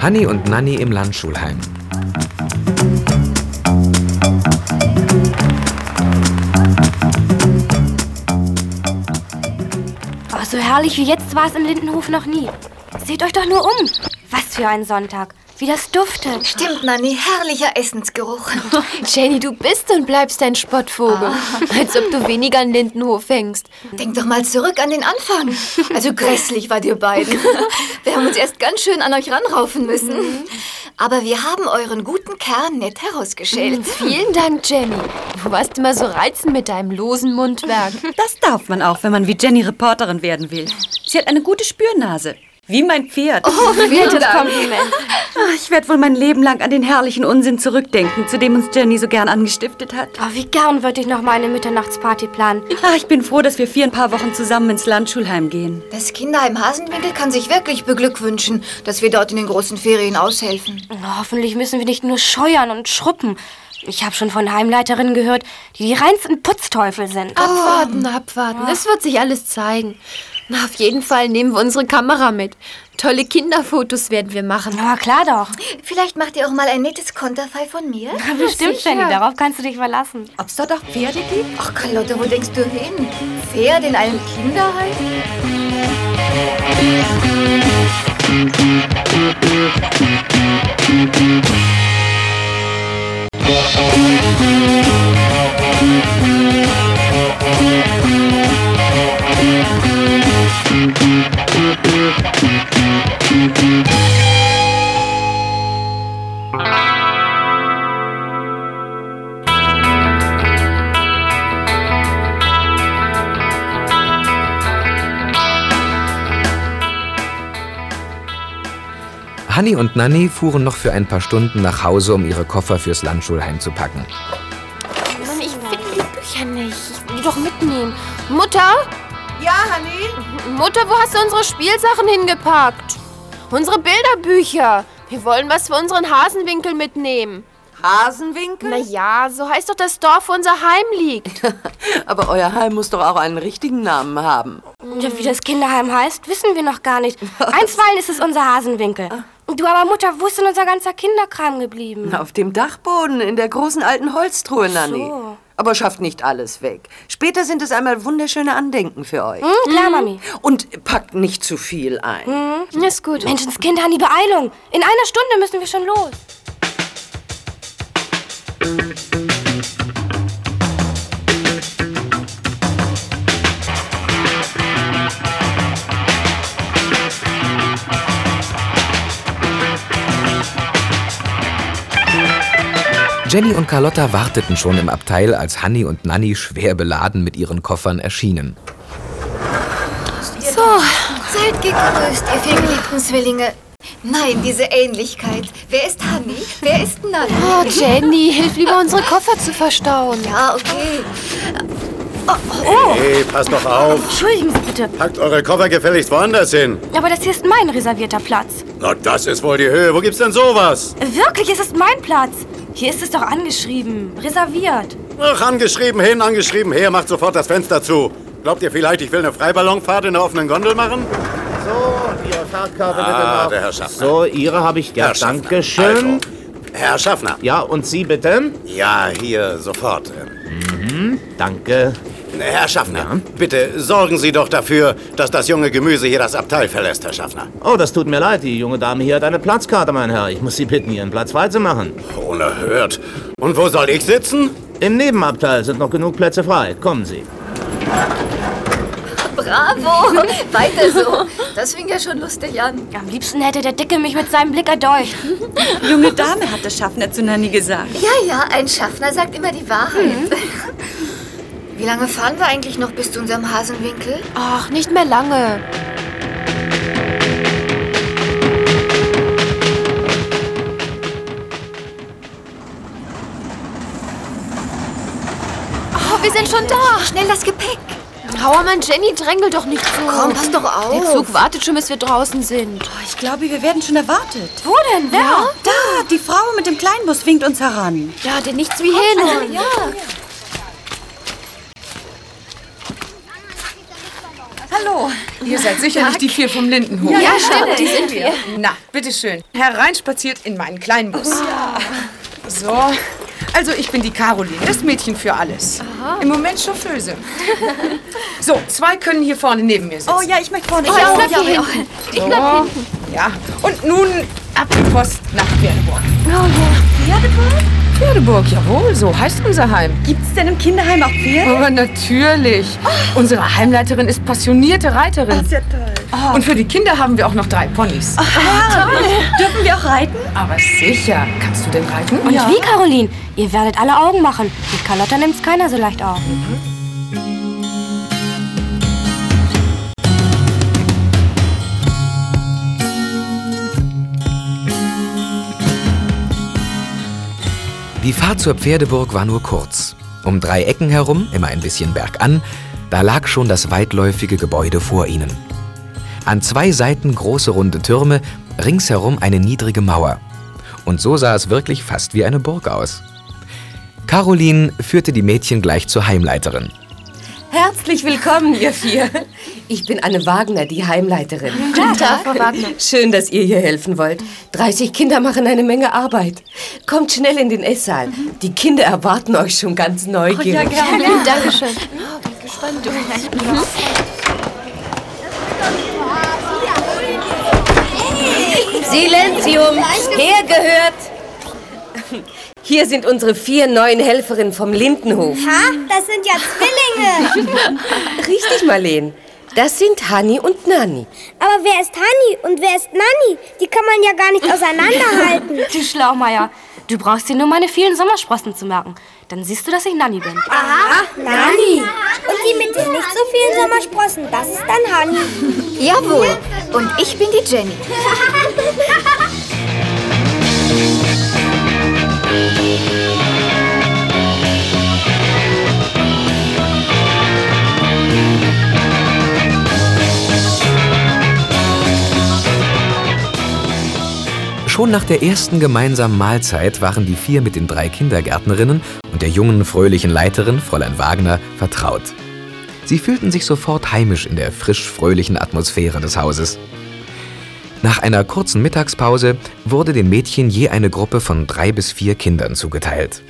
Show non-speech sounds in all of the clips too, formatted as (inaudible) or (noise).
Hanni und Nanni im Landschulheim. Oh, so herrlich wie jetzt war es im Lindenhof noch nie. Seht euch doch nur um. Was für ein Sonntag. Wie das duftet. Stimmt, Nanni, herrlicher Essensgeruch. (laughs) Jenny, du bist und bleibst ein Spottvogel. Als ob du weniger an Lindenhof hängst. Denk doch mal zurück an den Anfang. Also grässlich wart ihr beiden. Wir haben uns erst ganz schön an euch ranraufen müssen. Aber wir haben euren guten Kern nett herausgeschält. Vielen Dank, Jenny. Du warst immer so reizend mit deinem losen Mundwerk. Das darf man auch, wenn man wie Jenny Reporterin werden will. Sie hat eine gute Spürnase. Wie mein Pferd. Oh, Nettes Kompliment. Ah, Ich werde wohl mein Leben lang an den herrlichen Unsinn zurückdenken, zu dem uns Jenny so gern angestiftet hat. Oh, wie gern würde ich noch mal eine Mitternachtsparty planen. Ah, ich bin froh, dass wir vier ein paar Wochen zusammen ins Landschulheim gehen. Das Kinderheim Hasenwinkel kann sich wirklich beglückwünschen, dass wir dort in den großen Ferien aushelfen. Oh, hoffentlich müssen wir nicht nur scheuern und schruppen. Ich habe schon von Heimleiterinnen gehört, die die reinsten Putzteufel sind. Abwarten, abwarten. Es wird sich alles zeigen. Na, auf jeden Fall nehmen wir unsere Kamera mit. Tolle Kinderfotos werden wir machen. Na klar doch. Vielleicht macht ihr auch mal ein nettes Konterfei von mir? Bestimmt, Jenny, darauf kannst du dich verlassen. Ob's dort auch Pferde gibt? Ach, Carlotte, wo denkst du hin? Pferd in einem Kinderheim? Hanni und Nanni fuhren noch für ein paar Stunden nach Hause, um ihre Koffer fürs Landschulheim zu packen. Mann, ich finde die Bücher nicht. Ich will die doch mitnehmen. Mutter? Ja, Hanni? Mutter, wo hast du unsere Spielsachen hingepackt? Unsere Bilderbücher. Wir wollen was für unseren Hasenwinkel mitnehmen. Hasenwinkel? Na ja, so heißt doch das Dorf, wo unser Heim liegt. (laughs) Aber euer Heim muss doch auch einen richtigen Namen haben. Ja, wie das Kinderheim heißt, wissen wir noch gar nicht. Einstweilen ist es unser Hasenwinkel. Du aber Mutter, wo ist denn unser ganzer Kinderkram geblieben? Auf dem Dachboden in der großen alten Holztruhe, Nanni. so. Aber schafft nicht alles weg. Später sind es einmal wunderschöne Andenken für euch. Hm, klar, Mami. Und packt nicht zu viel ein. Ist gut. Menschenskind, Hanni, Beeilung. In einer Stunde müssen wir schon los. Jenny und Carlotta warteten schon im Abteil, als Hanni und Nanni schwer beladen mit ihren Koffern erschienen. So, seid gegrüßt, ihr vier geliebten Zwillinge. Nein, diese Ähnlichkeit. Wer ist Hanni? Wer ist Nanni? Oh, Jenny, hilf lieber, unsere Koffer zu verstauen. Ja, okay. Hey, passt doch auf. Entschuldigen Sie bitte, Packt eure Koffer gefälligst woanders hin. aber das hier ist mein reservierter Platz. Na, das ist wohl die Höhe. Wo gibt's denn sowas? Wirklich, es ist mein Platz. Hier ist es doch angeschrieben. Reserviert. Ach, angeschrieben hin, angeschrieben her. Macht sofort das Fenster zu. Glaubt ihr vielleicht, ich will eine Freiballonfahrt in der offenen Gondel machen? So, Ihre Fahrkarte bitte Ah, noch. der Herr Schaffner. So, Ihre habe ich. Schaffner. Dankeschön. Also, Herr Schaffner. Ja, und Sie bitte? Ja, hier sofort. Danke. Herr Schaffner, bitte sorgen Sie doch dafür, dass das junge Gemüse hier das Abteil verlässt, Herr Schaffner. Oh, das tut mir leid. Die junge Dame hier hat eine Platzkarte, mein Herr. Ich muss Sie bitten, Ihren Platz freizumachen. Unerhört. Und wo soll ich sitzen? Im Nebenabteil sind noch genug Plätze frei. Kommen Sie. Bravo. (laughs) Weiter so. Das fing ja schon lustig an. Am liebsten hätte der Dicke mich mit seinem Blick erdolcht. Junge Dame hat der Schaffner zu Nanny gesagt. Ja, ja, ein Schaffner sagt immer die Wahrheit. (laughs) Wie lange fahren wir eigentlich noch bis zu unserem Hasenwinkel? Ach, nicht mehr lange. Oh, wir sind schon da. Schnell das Gepäck. Hauermann, Jenny, drängel doch nicht so. Komm, pass doch auf. Der Zug wartet schon, bis wir draußen sind. Oh, ich glaube, wir werden schon erwartet. Wo denn? Wer? Da, die Frau mit dem Kleinbus winkt uns heran. Ja, denn nichts wie hin. Ja. Hallo. Ihr seid sicherlich die vier vom Lindenhof. Ja, stimmt, die sind wir. Na, bitteschön. Hereinspaziert in meinen kleinen Bus. So. Also, ich bin die Caroline, das Mädchen für alles. Im Moment Chauffeuse. (laughs) So, zwei können hier vorne neben mir sitzen. Oh ja, ich möchte vorne. Ich Ja, bleib ja, hier ja. hinten. Ich So. bleib hinten. Ja, und nun ab die Post nach Pferdeburg. Oh ja. Pferdeburg? Pferdeburg, jawohl, so heißt unser Heim. Gibt's denn im Kinderheim auch Pferde? Aber natürlich. Unsere Heimleiterin ist passionierte Reiterin. ja toll. Und für die Kinder haben wir auch noch drei Ponys. Dürfen wir auch reiten? Aber sicher. Kannst du denn reiten? Und wie, Caroline? Ihr werdet alle Augen machen. Mit Carlotta nimmt's keiner so leicht auf. Die Fahrt zur Pferdeburg war nur kurz. Um drei Ecken herum, immer ein bisschen bergan, da lag schon das weitläufige Gebäude vor ihnen. An zwei Seiten große runde Türme, ringsherum eine niedrige Mauer. Und so sah es wirklich fast wie eine Burg aus. Caroline führte die Mädchen gleich zur Heimleiterin. Herzlich willkommen, ihr vier. Ich bin Anne Wagner, die Heimleiterin. Guten Tag, Frau Wagner. Schön, dass ihr hier helfen wollt. 30 Kinder machen eine Menge Arbeit. Kommt schnell in den Esssaal. Die Kinder erwarten euch schon ganz neugierig. Dankeschön. Silenzium, hergehört. Hier sind unsere vier neuen Helferinnen vom Lindenhof. Ha, das sind ja Zwillinge. (laughs) Richtig, Marleen. Das sind Hanni und Nanni. Aber wer ist Hanni und wer ist Nanni? Die kann man ja gar nicht (laughs) auseinanderhalten. (laughs) Du Schlaumeier. Du brauchst dir nur meine vielen Sommersprossen zu merken. Dann siehst du, dass ich Nanni bin. Aha, Nanni. Und die mit den nicht so vielen Sommersprossen, das ist dann Hanni. Jawohl. Und ich bin die Jenny. Schon nach der ersten gemeinsamen Mahlzeit waren die vier mit den drei Kindergärtnerinnen und der jungen, fröhlichen Leiterin, Fräulein Wagner, vertraut. Sie fühlten sich sofort heimisch in der frisch-fröhlichen Atmosphäre des Hauses. Nach einer kurzen Mittagspause wurde den Mädchen je eine Gruppe von drei bis vier Kindern zugeteilt.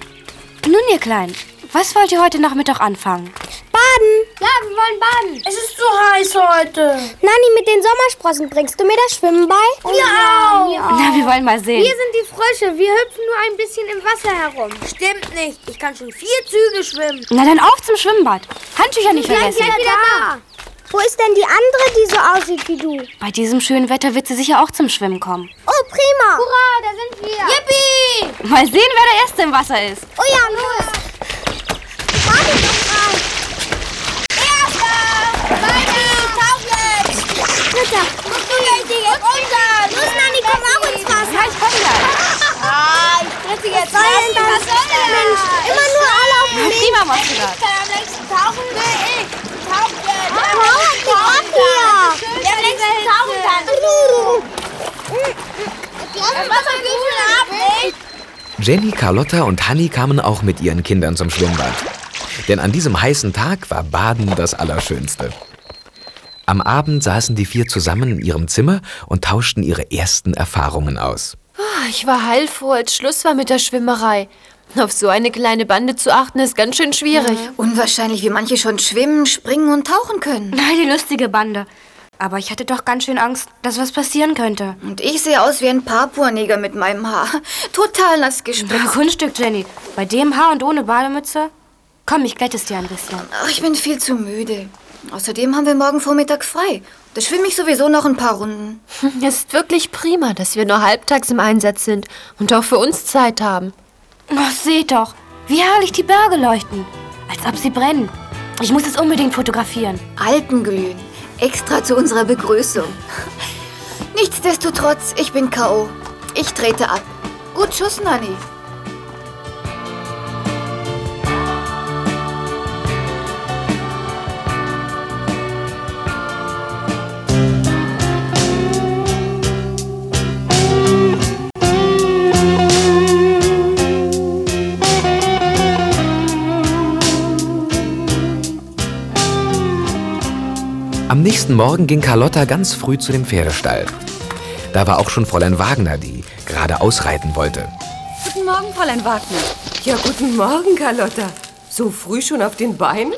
Nun, ihr Kleinen, was wollt ihr heute Nachmittag anfangen? Baden. Ja, wir wollen baden. Es ist so heiß heute. Nanni, mit den Sommersprossen bringst du mir das Schwimmen bei? Ja. auch. Na, wir wollen mal sehen. Hier sind die Frösche. Wir hüpfen nur ein bisschen im Wasser herum. Stimmt nicht. Ich kann schon vier Züge schwimmen. Na dann auf zum Schwimmbad. Handtücher nicht Gleich vergessen. wieder da. Wo ist denn die andere, die so aussieht wie du? Bei diesem schönen Wetter wird sie sicher auch zum Schwimmen kommen. Oh, prima. Hurra, da sind wir. Yippie. Mal sehen, wer der Erste im Wasser ist. Oh ja, los. Warte doch mal. Erster. Nanni, tauch jetzt. Dritter. Musst du jetzt jetzt runter. Los, Nanni, komm auch ins Wasser. Ja, ich komme gleich. Ah, ich tritte jetzt. Was soll denn das? Mensch, immer nur alle auf dem Weg. Prima machst du das. Ich kann am längsten tauchen, will ich. Jenny, Carlotta und Hanni kamen auch mit ihren Kindern zum Schwimmbad. Denn an diesem heißen Tag war Baden das Allerschönste. Am Abend saßen die vier zusammen in ihrem Zimmer und tauschten ihre ersten Erfahrungen aus. Ah, Ich war heilfroh, als Schluss war mit der Schwimmerei. Auf so eine kleine Bande zu achten, ist ganz schön schwierig. Unwahrscheinlich, wie manche schon schwimmen, springen und tauchen können. Na, die lustige Bande. Aber ich hatte doch ganz schön Angst, dass was passieren könnte. Und ich sehe aus wie ein Papuaneger mit meinem Haar. (laughs) Total nass Na, gespritzt. Kunststück, Jenny. Bei dem Haar und ohne Bademütze? Komm, ich glätte es dir ein bisschen. Ach, ich bin viel zu müde. Außerdem haben wir morgen Vormittag frei. Da schwimme ich sowieso noch ein paar Runden. (laughs) Es ist wirklich prima, dass wir nur halbtags im Einsatz sind und auch für uns Zeit haben. Oh, seht doch, wie herrlich die Berge leuchten. Als ob sie brennen. Ich muss es unbedingt fotografieren. Alpenglühen. Extra zu unserer Begrüßung. Nichtsdestotrotz, ich bin K.O. Ich trete ab. Gut Schuss, Nanni. Am nächsten Morgen ging Carlotta ganz früh zu dem Pferdestall. Da war auch schon Fräulein Wagner, die gerade ausreiten wollte. Guten Morgen, Fräulein Wagner. Ja, guten Morgen, Carlotta. So früh schon auf den Beinen?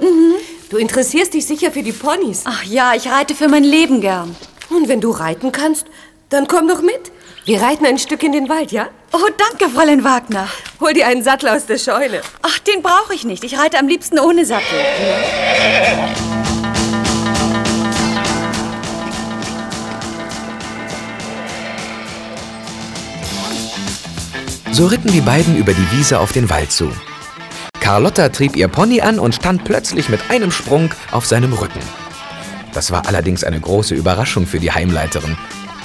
Du interessierst dich sicher für die Ponys. Ach ja, ich reite für mein Leben gern. Und wenn du reiten kannst, dann komm doch mit. Wir reiten ein Stück in den Wald, ja? Oh, danke, Fräulein Wagner. Hol dir einen Sattel aus der Scheune. Ach, den brauche ich nicht. Ich reite am liebsten ohne Sattel. (laughs) So ritten die beiden über die Wiese auf den Wald zu. Carlotta trieb ihr Pony an und stand plötzlich mit einem Sprung auf seinem Rücken. Das war allerdings eine große Überraschung für die Heimleiterin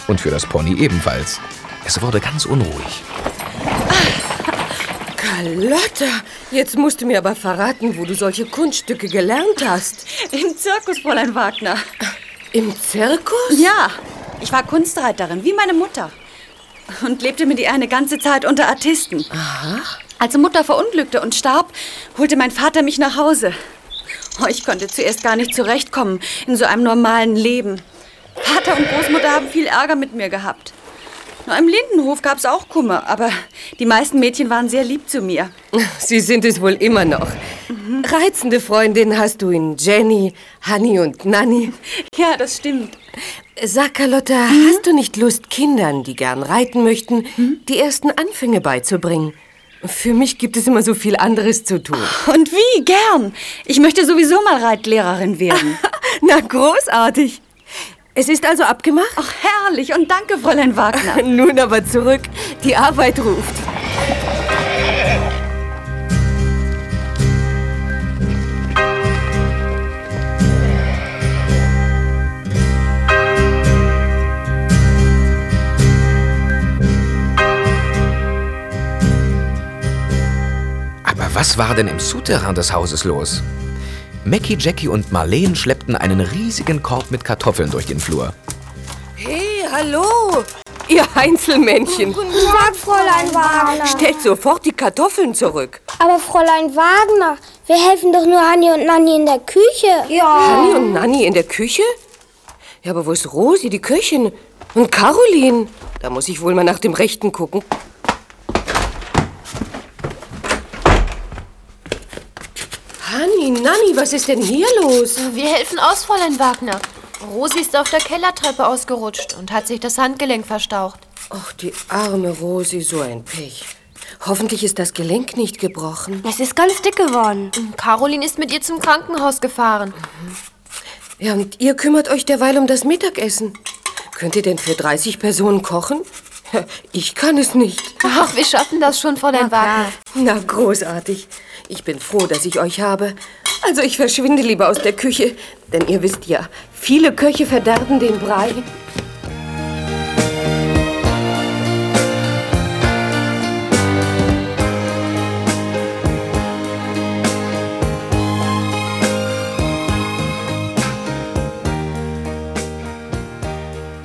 und für das Pony ebenfalls. Es wurde ganz unruhig. Carlotta, jetzt musst du mir aber verraten, wo du solche Kunststücke gelernt hast. Im Zirkus, Fräulein Wagner. Im Zirkus? Ja, ich war Kunstreiterin, wie meine Mutter. Und lebte mit ihr eine ganze Zeit unter Artisten. Aha. Als Mutter verunglückte und starb, holte mein Vater mich nach Hause. Oh, ich konnte zuerst gar nicht zurechtkommen in so einem normalen Leben. Vater und Großmutter haben viel Ärger mit mir gehabt. Nur im Lindenhof gab es auch Kummer, aber die meisten Mädchen waren sehr lieb zu mir. Sie sind es wohl immer noch. Reizende Freundinnen hast du in Jenny, Hanni und Nanny. Ja, das stimmt. Sag, Carlotta, hast du nicht Lust, Kindern, die gern reiten möchten, die ersten Anfänge beizubringen? Für mich gibt es immer so viel anderes zu tun. Und wie? Gern. Ich möchte sowieso mal Reitlehrerin werden. (laughs) Na, großartig. Es ist also abgemacht? Ach, herrlich. Und danke, Fräulein Wagner. (laughs) Nun aber zurück. Die Arbeit ruft. Aber was war denn im Souterrain des Hauses los? Mackie, Jackie und Marleen schleppten einen riesigen Korb mit Kartoffeln durch den Flur. Hey, hallo. Ihr Einzelmännchen. Guten Tag, Fräulein Wagner. Stellt sofort die Kartoffeln zurück. Aber Fräulein Wagner, wir helfen doch nur Hanni und Nanni in der Küche. Ja. Hanni und Nanni in der Küche? Ja, aber wo ist Rosi, die Köchin? Und Caroline? Da muss ich wohl mal nach dem Rechten gucken. Nanni, was ist denn hier los? Wir helfen aus, Fräulein Wagner. Rosi ist auf der Kellertreppe ausgerutscht und hat sich das Handgelenk verstaucht. Ach, die arme Rosi, so ein Pech. Hoffentlich ist das Gelenk nicht gebrochen. Es ist ganz dick geworden. Caroline ist mit ihr zum Krankenhaus gefahren. Ja, und ihr kümmert euch derweil um das Mittagessen. Könnt ihr denn für 30 Personen kochen? (laughs) Ich kann es nicht. Ach, wir schaffen das schon, Fräulein Wagner. Na, großartig. Ich bin froh, dass ich euch habe. Also ich verschwinde lieber aus der Küche, denn ihr wisst ja, viele Köche verderben den Brei.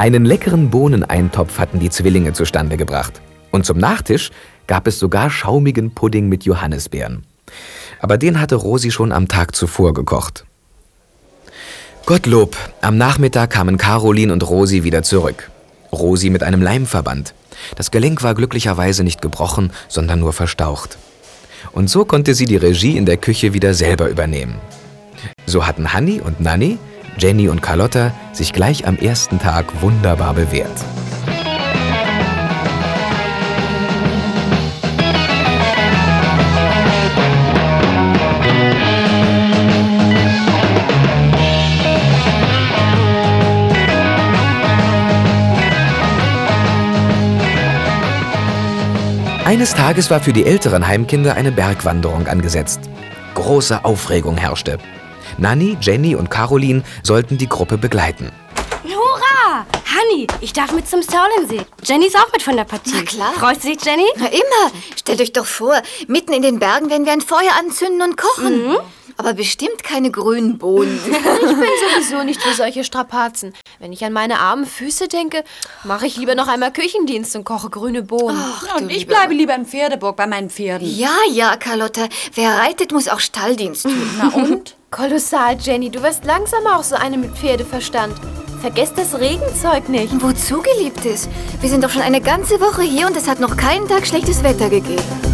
Einen leckeren Bohneneintopf hatten die Zwillinge zustande gebracht. Und zum Nachtisch gab es sogar schaumigen Pudding mit Johannisbeeren. Aber den hatte Rosi schon am Tag zuvor gekocht. Gottlob, am Nachmittag kamen Caroline und Rosi wieder zurück. Rosi mit einem Leimverband. Das Gelenk war glücklicherweise nicht gebrochen, sondern nur verstaucht. Und so konnte sie die Regie in der Küche wieder selber übernehmen. So hatten Hanni und Nanni, Jenny und Carlotta sich gleich am ersten Tag wunderbar bewährt. Eines Tages war für die älteren Heimkinder eine Bergwanderung angesetzt. Große Aufregung herrschte. Nanni, Jenny und Caroline sollten die Gruppe begleiten. Hurra! Hanni, ich darf mit zum Sörlensee. Jenny ist auch mit von der Partie. Na klar. Freut sich Jenny? Na immer. Stellt euch doch vor, mitten in den Bergen werden wir ein Feuer anzünden und kochen. Aber bestimmt keine grünen Bohnen. (laughs) Ich bin sowieso nicht für solche Strapazen. Wenn ich an meine armen Füße denke, mache ich lieber noch einmal Küchendienst und koche grüne Bohnen. Und ich bleibe lieber im Pferdeburg bei meinen Pferden. Ja, ja, Carlotta. Wer reitet, muss auch Stalldienst tun. Na und? (laughs) Kolossal, Jenny. Du wirst langsam auch so eine mit Pferdeverstand. Vergesst das Regenzeug nicht. Wozu, Geliebtes? Wir sind doch schon eine ganze Woche hier und es hat noch keinen Tag schlechtes Wetter gegeben.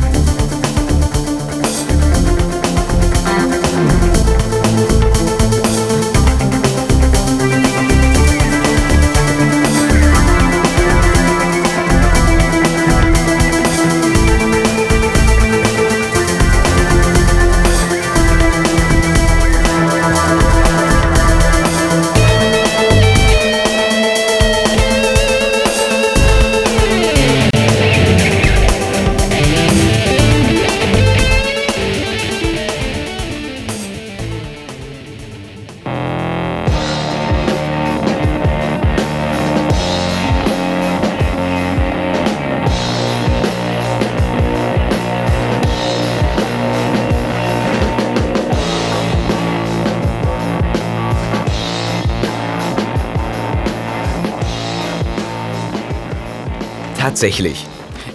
Tatsächlich.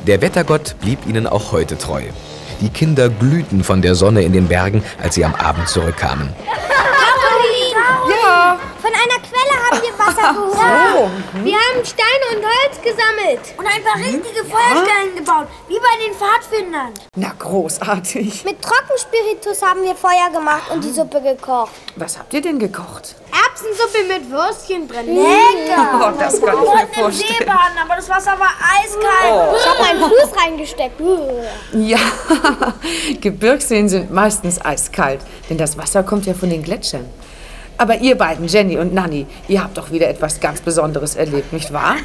Der Wettergott blieb ihnen auch heute treu. Die Kinder glühten von der Sonne in den Bergen, als sie am Abend zurückkamen. Caroline! Ja. Von einer Quelle haben wir Wasser geholt. Wir haben Steine und Holz gesammelt. Und ein paar richtige Feuerstellen gebaut, wie bei den Pfadfindern. Na, großartig. Mit Trockenspiritus haben wir Feuer gemacht und die Suppe gekocht. Was habt ihr denn gekocht? Erbsensuppe mit Würstchen drin. Lecker! Oh, das kann ich mir vorstellen. Seebahn, aber das Wasser war eiskalt. Oh. Ich habe meinen Fuß reingesteckt. Ja, (laughs) Gebirgsseen sind meistens eiskalt, denn das Wasser kommt ja von den Gletschern. Aber ihr beiden, Jenny und Nanny, ihr habt doch wieder etwas ganz Besonderes erlebt, nicht wahr?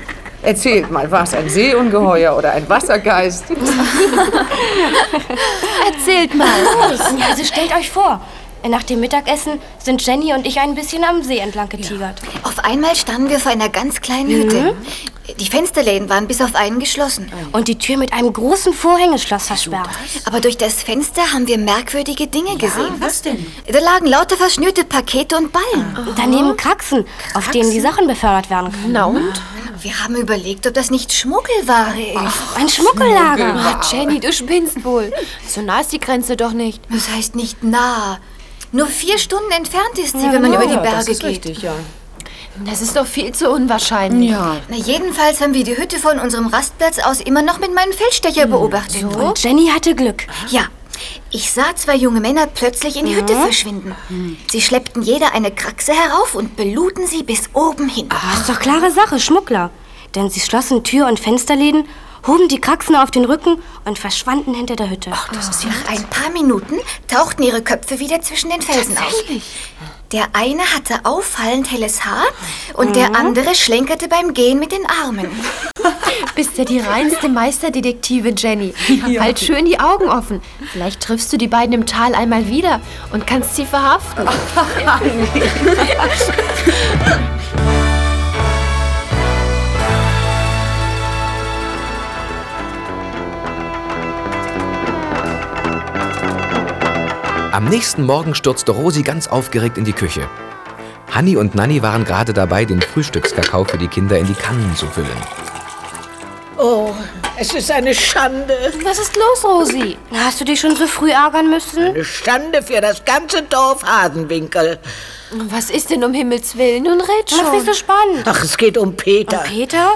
Erzählt mal, war es ein Seeungeheuer oder ein Wassergeist? (laughs) Erzählt mal. Also stellt euch vor, nach dem Mittagessen sind Jenny und ich ein bisschen am See entlang getigert. Auf einmal standen wir vor einer ganz kleinen Hütte. Die Fensterläden waren bis auf einen geschlossen. Und die Tür mit einem großen Vorhängeschloss versperrt. Aber durch das Fenster haben wir merkwürdige Dinge gesehen. was denn? Da lagen lauter verschnürte Pakete und Ballen. Daneben Kraxen, auf denen die Sachen befördert werden können. Na und? Wir haben überlegt, ob das nicht Schmuggelware ist. Ein Schmuggellager. Ah, Jenny, du spinnst wohl. So nah ist die Grenze doch nicht. Das heißt nicht nah. Nur vier Stunden entfernt ist sie, wenn man über die Berge das ist geht. richtig, ja. Das ist doch viel zu unwahrscheinlich. Ja. Na, jedenfalls haben wir die Hütte von unserem Rastplatz aus immer noch mit meinem Feldstecher beobachtet. Und Jenny hatte Glück. Ja. Ich sah zwei junge Männer plötzlich in die Hütte verschwinden. Sie schleppten jeder eine Kraxe herauf und beluden sie bis oben hin. Das ist doch klare Sache, Schmuggler. Denn sie schlossen Tür- und Fensterläden, hoben die Kraxen auf den Rücken und verschwanden hinter der Hütte. Nach ein paar Minuten tauchten ihre Köpfe wieder zwischen den Felsen auf. Der eine hatte auffallend helles Haar und der andere schlenkerte beim Gehen mit den Armen. (laughs) Bist ja die reinste Meisterdetektive, Jenny. (laughs) Halt schön die Augen offen. Vielleicht triffst du die beiden im Tal einmal wieder und kannst sie verhaften. (laughs) Am nächsten Morgen stürzte Rosi ganz aufgeregt in die Küche. Hanni und Nanni waren gerade dabei, den Frühstückskakao für die Kinder in die Kannen zu füllen. Oh, es ist eine Schande. Was ist los, Rosi? Hast du dich schon so früh ärgern müssen? Eine Schande für das ganze Dorf Hasenwinkel. Was ist denn um Himmels Willen? Nun red schon. Ist nicht so spannend. Ach, es geht um Peter. Peter?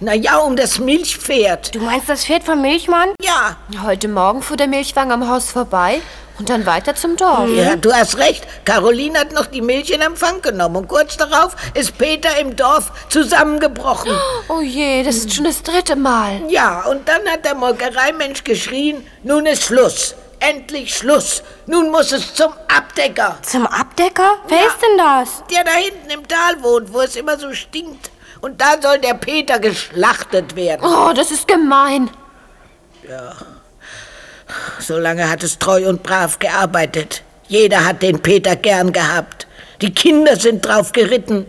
Na ja, um das Milchpferd. Du meinst das Pferd vom Milchmann? Ja. Heute Morgen fuhr der Milchwagen am Haus vorbei und dann weiter zum Dorf. Ja, du hast recht. Caroline hat noch die Milch in Empfang genommen und kurz darauf ist Peter im Dorf zusammengebrochen. (gasps) Oh je, das ist schon das dritte Mal. Ja, und dann hat der Molkereimensch geschrien, nun ist Schluss. Endlich Schluss. Nun muss es zum Abdecker. Zum Abdecker? Wer ist denn das? Der da hinten im Tal wohnt, wo es immer so stinkt. Und da soll der Peter geschlachtet werden. Oh, das ist gemein. So lange hat es treu und brav gearbeitet. Jeder hat den Peter gern gehabt. Die Kinder sind drauf geritten.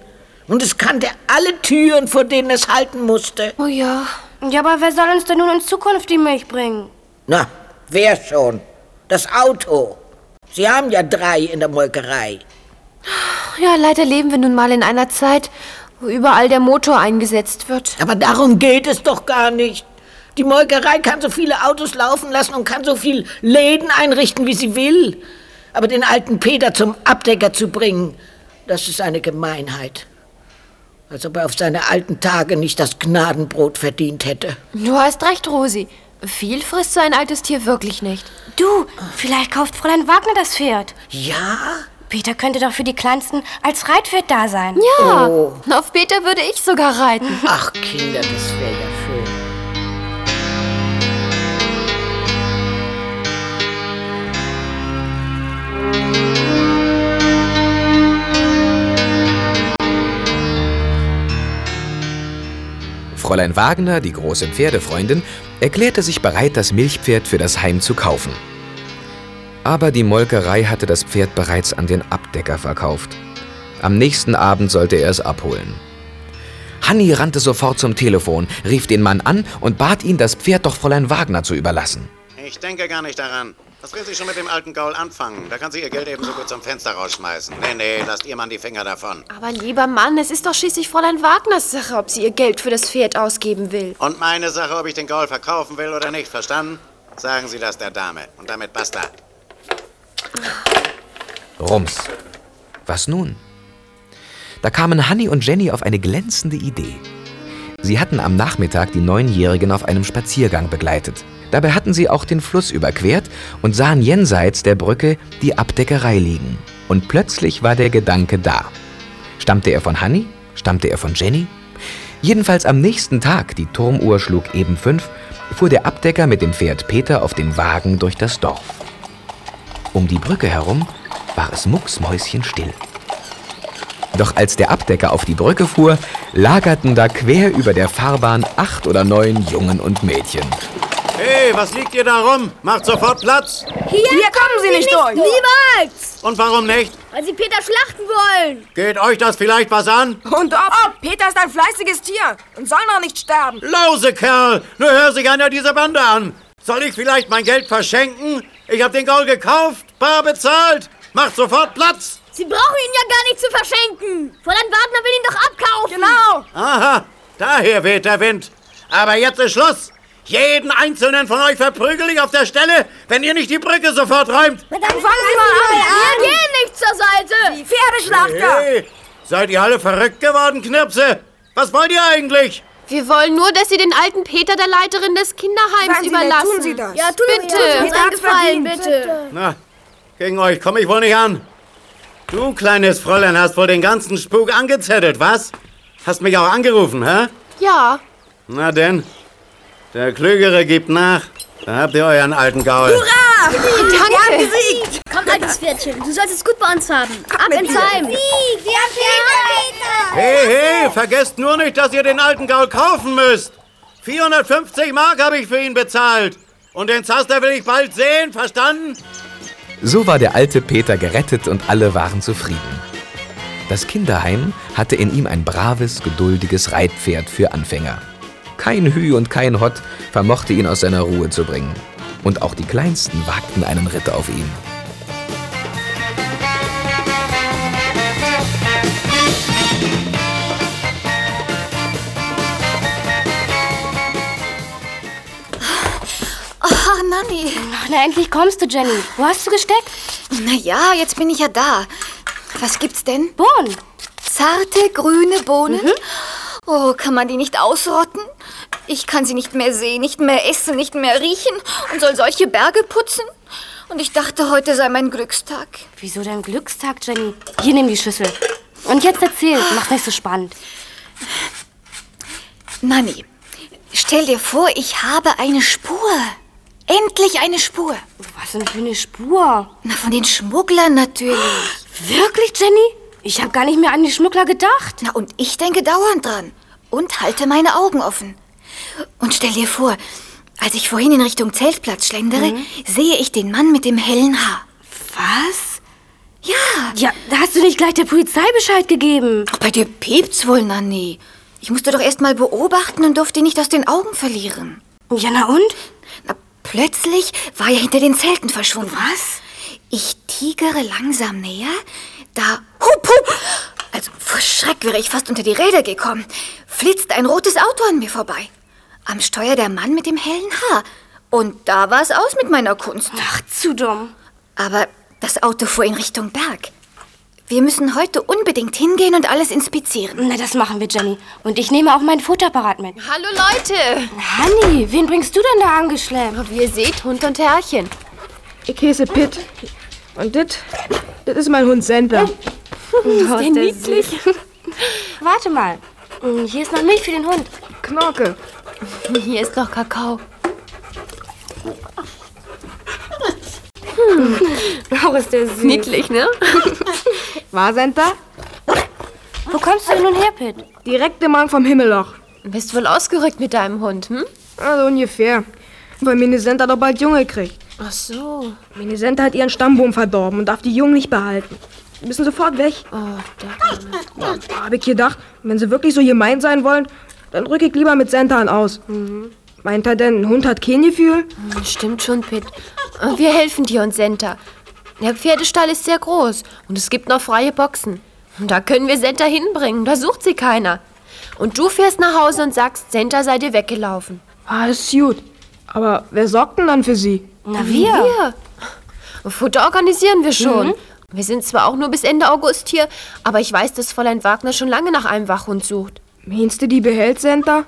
Und es kannte alle Türen, vor denen es halten musste. Oh ja. Ja, aber wer soll uns denn nun in Zukunft die Milch bringen? Na, wer schon? Das Auto. Sie haben ja drei in der Molkerei. Ja, leider leben wir nun mal in einer Zeit, wo überall der Motor eingesetzt wird. Aber darum geht es doch gar nicht. Die Molkerei kann so viele Autos laufen lassen und kann so viel Läden einrichten, wie sie will. Aber den alten Peter zum Abdecker zu bringen, das ist eine Gemeinheit. Als ob er auf seine alten Tage nicht das Gnadenbrot verdient hätte. Du hast recht, Rosi. Viel frisst so ein altes Tier wirklich nicht. Du, vielleicht kauft Fräulein Wagner das Pferd. Ja? Peter könnte doch für die Kleinsten als Reitpferd da sein. Ja, Oh. auf Peter würde ich sogar reiten. Ach, Kinder, das wäre ja schön. Fräulein Wagner, die große Pferdefreundin, erklärte sich bereit, das Milchpferd für das Heim zu kaufen. Aber die Molkerei hatte das Pferd bereits an den Abdecker verkauft. Am nächsten Abend sollte er es abholen. Hanni rannte sofort zum Telefon, rief den Mann an und bat ihn, das Pferd doch Fräulein Wagner zu überlassen. Ich denke gar nicht daran. Was will sie schon mit dem alten Gaul anfangen? Da kann sie ihr Geld ebenso gut zum Fenster rausschmeißen. Nee, nee, lasst ihr Mann die Finger davon. Aber lieber Mann, es ist doch schließlich Fräulein Wagners Sache, ob sie ihr Geld für das Pferd ausgeben will. Und meine Sache, ob ich den Gaul verkaufen will oder nicht, verstanden? Sagen Sie das der Dame. Und damit basta. Rums. Was nun? Da kamen Hanni und Jenny auf eine glänzende Idee. Sie hatten am Nachmittag die Neunjährigen auf einem Spaziergang begleitet. Dabei hatten sie auch den Fluss überquert und sahen jenseits der Brücke die Abdeckerei liegen. Und plötzlich war der Gedanke da. Stammte er von Hanni? Stammte er von Jenny? Jedenfalls am nächsten Tag, die Turmuhr schlug eben fünf, fuhr der Abdecker mit dem Pferd Peter auf dem Wagen durch das Dorf. Um die Brücke herum war es mucksmäuschenstill. Doch als der Abdecker auf die Brücke fuhr, lagerten da quer über der Fahrbahn acht oder neun Jungen und Mädchen. Hey, was liegt ihr da rum? Macht sofort Platz. Hier, kommen Sie nicht durch. Niemals. Und warum nicht? Weil Sie Peter schlachten wollen. Geht euch das vielleicht was an? Und ob? Peter ist ein fleißiges Tier und soll noch nicht sterben. Lause Kerl, nur hör sich einer dieser Bande an. Soll ich vielleicht mein Geld verschenken? Ich hab den Gaul gekauft, bar bezahlt. Macht sofort Platz. Sie brauchen ihn ja gar nicht zu verschenken. Fräulein Wagner will ihn doch abkaufen. Genau. Aha, daher weht der Wind. Aber jetzt ist Schluss. Jeden einzelnen von euch verprügel ich auf der Stelle, wenn ihr nicht die Brücke sofort räumt. Na dann fangen Sie mal an. Wir gehen nicht zur Seite. Die Pferdeschlachter. Hey, seid ihr alle verrückt geworden, Knirpse? Was wollt ihr eigentlich? Wir wollen nur, dass Sie den alten Peter der Leiterin des Kinderheims Sagen Sie überlassen. tun Sie das. Ja, tun Bitte. wir uns einen Gefallen, bitte. Na, gegen euch komme ich wohl nicht an. Du, kleines Fräulein, hast wohl den ganzen Spuk angezettelt, was? Hast mich auch angerufen, hä? Ja, Na denn, der Klügere gibt nach. Da habt ihr euren alten Gaul. danke. Komm, altes Pferdchen, du sollst es gut bei uns haben. Ab ins Heim. Sieg, wir haben Peter. Hey, hey, vergesst nur nicht, dass ihr den alten Gaul kaufen müsst. 450 Mark habe ich für ihn bezahlt. Und den Zaster will ich bald sehen, verstanden? So war der alte Peter gerettet und alle waren zufrieden. Das Kinderheim hatte in ihm ein braves, geduldiges Reitpferd für Anfänger. Kein Hü und kein Hott vermochte ihn aus seiner Ruhe zu bringen. Und auch die Kleinsten wagten einen Ritt auf ihn. Oh, Nanni. Na, endlich kommst du, Jenny. Wo hast du gesteckt? Na ja, jetzt bin ich ja da. Was gibt's denn? Bohnen. Zarte, grüne Bohnen? Oh, kann man die nicht ausrotten? Ich kann sie nicht mehr sehen, nicht mehr essen, nicht mehr riechen und soll solche Berge putzen? Und ich dachte, heute sei mein Glückstag. Wieso dein Glückstag, Jenny? Hier, nimm die Schüssel. Und jetzt erzähl, mach's nicht so spannend. Nanni, stell dir vor, ich habe eine Spur. Endlich eine Spur. Was denn für eine Spur? Na, von den Schmugglern natürlich. Wirklich, Jenny? Ich habe gar nicht mehr an die Schmuggler gedacht. Na, und ich denke dauernd dran. Und halte meine Augen offen. Und stell dir vor, als ich vorhin in Richtung Zeltplatz schlendere, sehe ich den Mann mit dem hellen Haar. Was? Ja. Ja, da hast du nicht gleich der Polizei Bescheid gegeben. Ach, bei dir piept's wohl, Nanni. Ich musste doch erst mal beobachten und durfte ihn nicht aus den Augen verlieren. Ja, na und? Na, plötzlich war er hinter den Zelten verschwunden. Was? Ich tigere langsam näher, da hup, hup. Also vor Schreck wäre ich fast unter die Räder gekommen. Flitzt ein rotes Auto an mir vorbei. Am Steuer der Mann mit dem hellen Haar. Und da war es aus mit meiner Kunst. Ach, zu dumm. Aber Das Auto fuhr in Richtung Berg. Wir müssen heute unbedingt hingehen und alles inspizieren. Na, das machen wir, Jenny. Und ich nehme auch meinen Fotoapparat mit. Hallo Leute! Hanni, wen bringst du denn da angeschleppt? Wie ihr seht, Hund und Herrchen. Ich heiße Pitt. Und das, das ist mein Hund Senta. Ist der niedlich? Warte mal. Hm, Hier ist noch Milch für den Hund. Knorke. Hier ist noch Kakao. Hm. Oh, ist der süß. Niedlich, ne? War Senta? Wo kommst du denn nun her, Pitt? Direkt im Magen vom Himmelloch. Bist wohl ausgerückt mit deinem Hund, hm? Also ungefähr. Weil meine Senta doch bald Junge kriegt. Ach so. Meine Senta hat ihren Stammbaum verdorben und darf die Jungen nicht behalten. Die müssen sofort weg. Oh, der Ja, da habe ich gedacht, wenn sie wirklich so gemein sein wollen, dann rück ich lieber mit Senta an aus. Meint er denn, ein Hund hat kein Gefühl? Hm, Stimmt schon, Pitt. Und Wir helfen dir und Senta. Der Pferdestall ist sehr groß und es gibt noch freie Boxen. Und Da können wir Senta hinbringen, da sucht sie keiner. Und du fährst nach Hause und sagst, Senta sei dir weggelaufen. Ah, ist gut. Aber wer sorgt denn dann für sie? Na, Wir. Futter organisieren wir schon. Wir sind zwar auch nur bis Ende August hier, aber ich weiß, dass Fräulein Wagner schon lange nach einem Wachhund sucht. Meinst du, die behält Senta?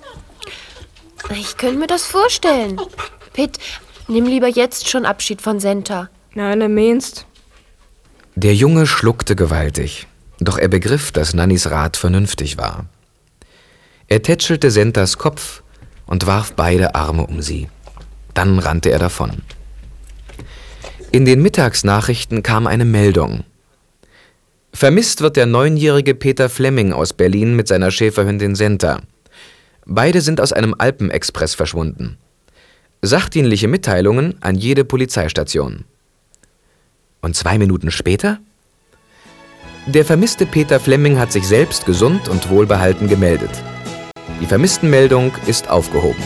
Ich könnte mir das vorstellen. Pitt, nimm lieber jetzt schon Abschied von Senta. Nein, du meinst. Der Junge schluckte gewaltig, doch er begriff, dass Nannys Rat vernünftig war. Er tätschelte Sentas Kopf und warf beide Arme um sie. Dann rannte er davon. In den Mittagsnachrichten kam eine Meldung. Vermisst wird der neunjährige Peter Flemming aus Berlin mit seiner Schäferhündin Senta. Beide sind aus einem Alpenexpress verschwunden. Sachdienliche Mitteilungen an jede Polizeistation. Und zwei Minuten später? Der vermisste Peter Flemming hat sich selbst gesund und wohlbehalten gemeldet. Die Vermisstenmeldung ist aufgehoben.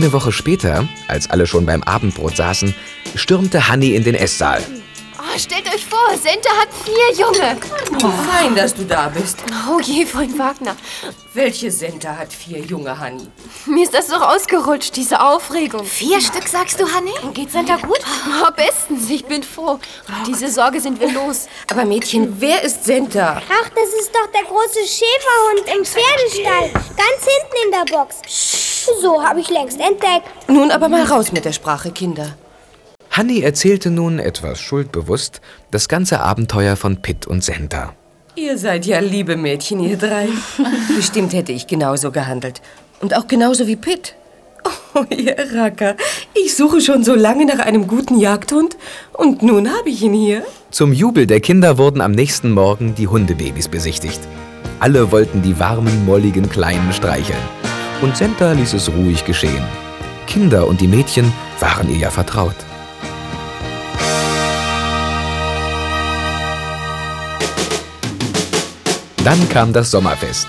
Eine Woche später, als alle schon beim Abendbrot saßen, stürmte Hanni in den Esssaal. Oh, stellt euch vor, Senta hat vier Junge. Fein, dass du da bist. Oh je, Freund Wagner. Welche Senta hat vier junge Hanni? Mir ist das doch ausgerutscht, diese Aufregung. Vier Stück, sagst du, Hanni? Geht Senta gut? Oh, bestens, ich bin froh. Diese Sorge sind wir los. Aber Mädchen, wer ist Senta? Ach, das ist doch der große Schäferhund im Pferdestall. Ganz hinten in der Box. So habe ich längst entdeckt. Nun aber mal raus mit der Sprache, Kinder. Hanni erzählte nun etwas schuldbewusst das ganze Abenteuer von Pitt und Senta. Ihr seid ja liebe Mädchen, ihr drei. (laughs) Bestimmt hätte ich genauso gehandelt. Und auch genauso wie Pitt. Oh, ihr Racker. Ich suche schon so lange nach einem guten Jagdhund. Und nun habe ich ihn hier. Zum Jubel der Kinder wurden am nächsten Morgen die Hundebabys besichtigt. Alle wollten die warmen, molligen Kleinen streicheln. Und Senta ließ es ruhig geschehen. Kinder und die Mädchen waren ihr ja vertraut. Dann kam das Sommerfest.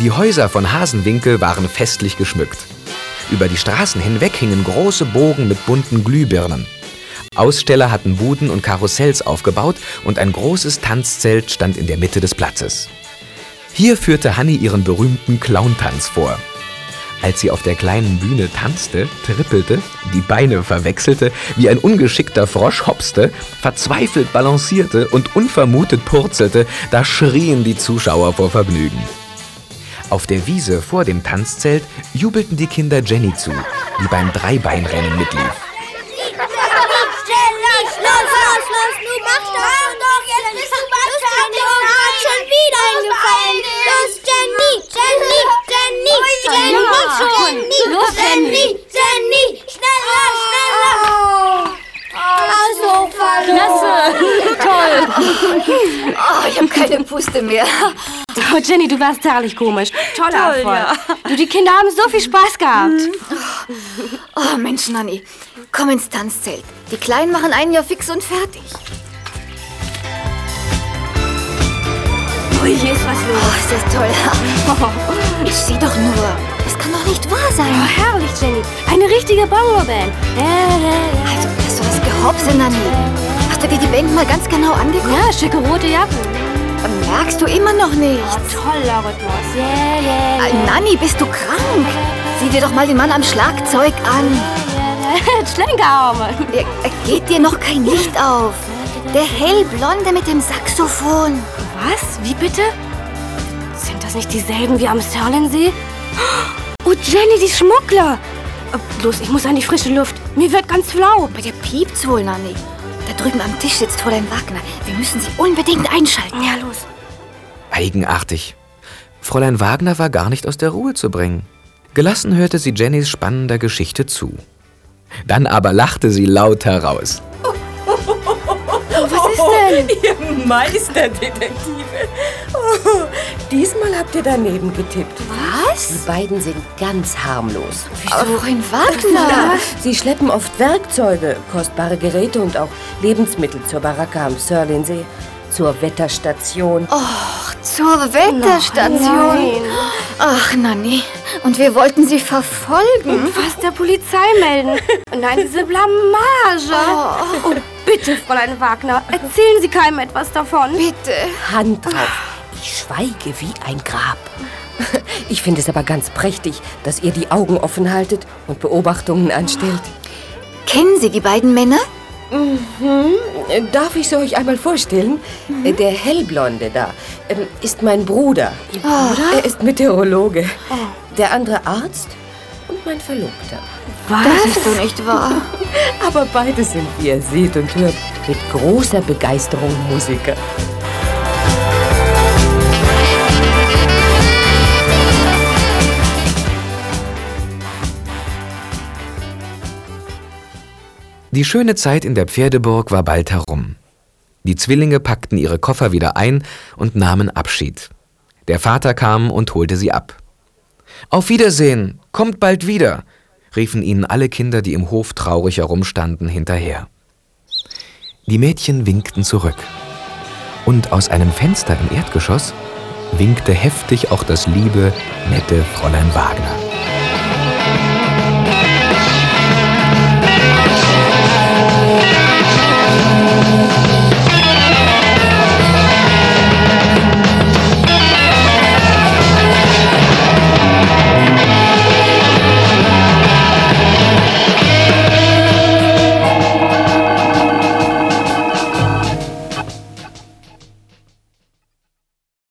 Die Häuser von Hasenwinkel waren festlich geschmückt. Über die Straßen hinweg hingen große Bogen mit bunten Glühbirnen. Aussteller hatten Buden und Karussells aufgebaut und ein großes Tanzzelt stand in der Mitte des Platzes. Hier führte Hanni ihren berühmten Clowntanz vor. Als sie auf der kleinen Bühne tanzte, trippelte, die Beine verwechselte, wie ein ungeschickter Frosch hopste, verzweifelt balancierte und unvermutet purzelte, da schrien die Zuschauer vor Vergnügen. Auf der Wiese vor dem Tanzzelt jubelten die Kinder Jenny zu, die beim Dreibeinrennen mitlief. Eingefallen. Los, Jenny, Jenny, Jenny, Jenny, Jenny, Jenny. Jenny, Jenny, schneller, schneller. Also, (laughs) Toll. Oh, ich habe keine Puste mehr. Oh, Jenny, du warst herrlich komisch. Toller Toll, Erfolg. ja. Du, die Kinder haben so viel Spaß gehabt. Oh, Mensch, Nanni. Komm ins Tanzzelt. Die Kleinen machen einen ja fix und fertig. Oh, hier ist was los. Oh, ist das toll. (laughs) Ich sieh doch nur. Das kann doch nicht wahr sein. Oh, herrlich, Jenny. Eine richtige Bongo-Band. Also, hast du das Hopse, Nanni. Hast du dir die Bände mal ganz genau angeguckt? Ja, schicke rote Jacken. Merkst du immer noch nicht? Toller Rhythmus. Yeah, yeah, Äh, Nanni, bist du krank? Sieh dir doch mal den Mann am Schlagzeug an. (laughs) Schlenkerarme. Äh, Geht dir noch kein Licht auf? Der hellblonde mit dem Saxophon. Was? Wie bitte? Sind das nicht dieselben wie am Stirlingsee? (gasps) Oh, Jenny, die Schmuggler. Äh, Los, ich muss an die frische Luft. Mir wird ganz flau. Bei dir piept's wohl, Nanni. Da drüben am Tisch sitzt Fräulein Wagner. Wir müssen sie unbedingt einschalten. Ja, los. Eigenartig. Fräulein Wagner war gar nicht aus der Ruhe zu bringen. Gelassen hörte sie Jennys spannender Geschichte zu. Dann aber lachte sie laut heraus. Denn? (laughs) Ihr Meisterdetektive. Oh, (laughs) diesmal habt ihr daneben getippt. Was? Die beiden sind ganz harmlos. Aber Fräulein Wagner. Sie schleppen oft Werkzeuge, kostbare Geräte und auch Lebensmittel zur Baracke am Sörlinsee, zur Wetterstation. Och, zur Wetterstation. Nein. Ach, Nanni. Und wir wollten sie verfolgen. Was der Polizei melden. (laughs) Nein, diese Blamage. Oh, bitte, Fräulein Wagner, erzählen Sie keinem etwas davon. Bitte. Hand drauf. Ich schweige wie ein Grab. Ich finde es aber ganz prächtig, dass ihr die Augen offen haltet und Beobachtungen anstellt. Kennen Sie die beiden Männer? Mhm. Darf ich sie euch einmal vorstellen? Äh, Der Hellblonde da ähm, ist mein Bruder. Bruder? Er ist Meteorologe. Der andere Arzt und mein Verlobter. Das ist doch nicht wahr. (laughs) Aber beide sind, wie ihr seht und hört, mit großer Begeisterung Musiker. Die schöne Zeit in der Pferdeburg war bald herum. Die Zwillinge packten ihre Koffer wieder ein und nahmen Abschied. Der Vater kam und holte sie ab. Auf Wiedersehen, kommt bald wieder, riefen ihnen alle Kinder, die im Hof traurig herumstanden, hinterher. Die Mädchen winkten zurück. Und aus einem Fenster im Erdgeschoss winkte heftig auch das liebe, nette Fräulein Wagner.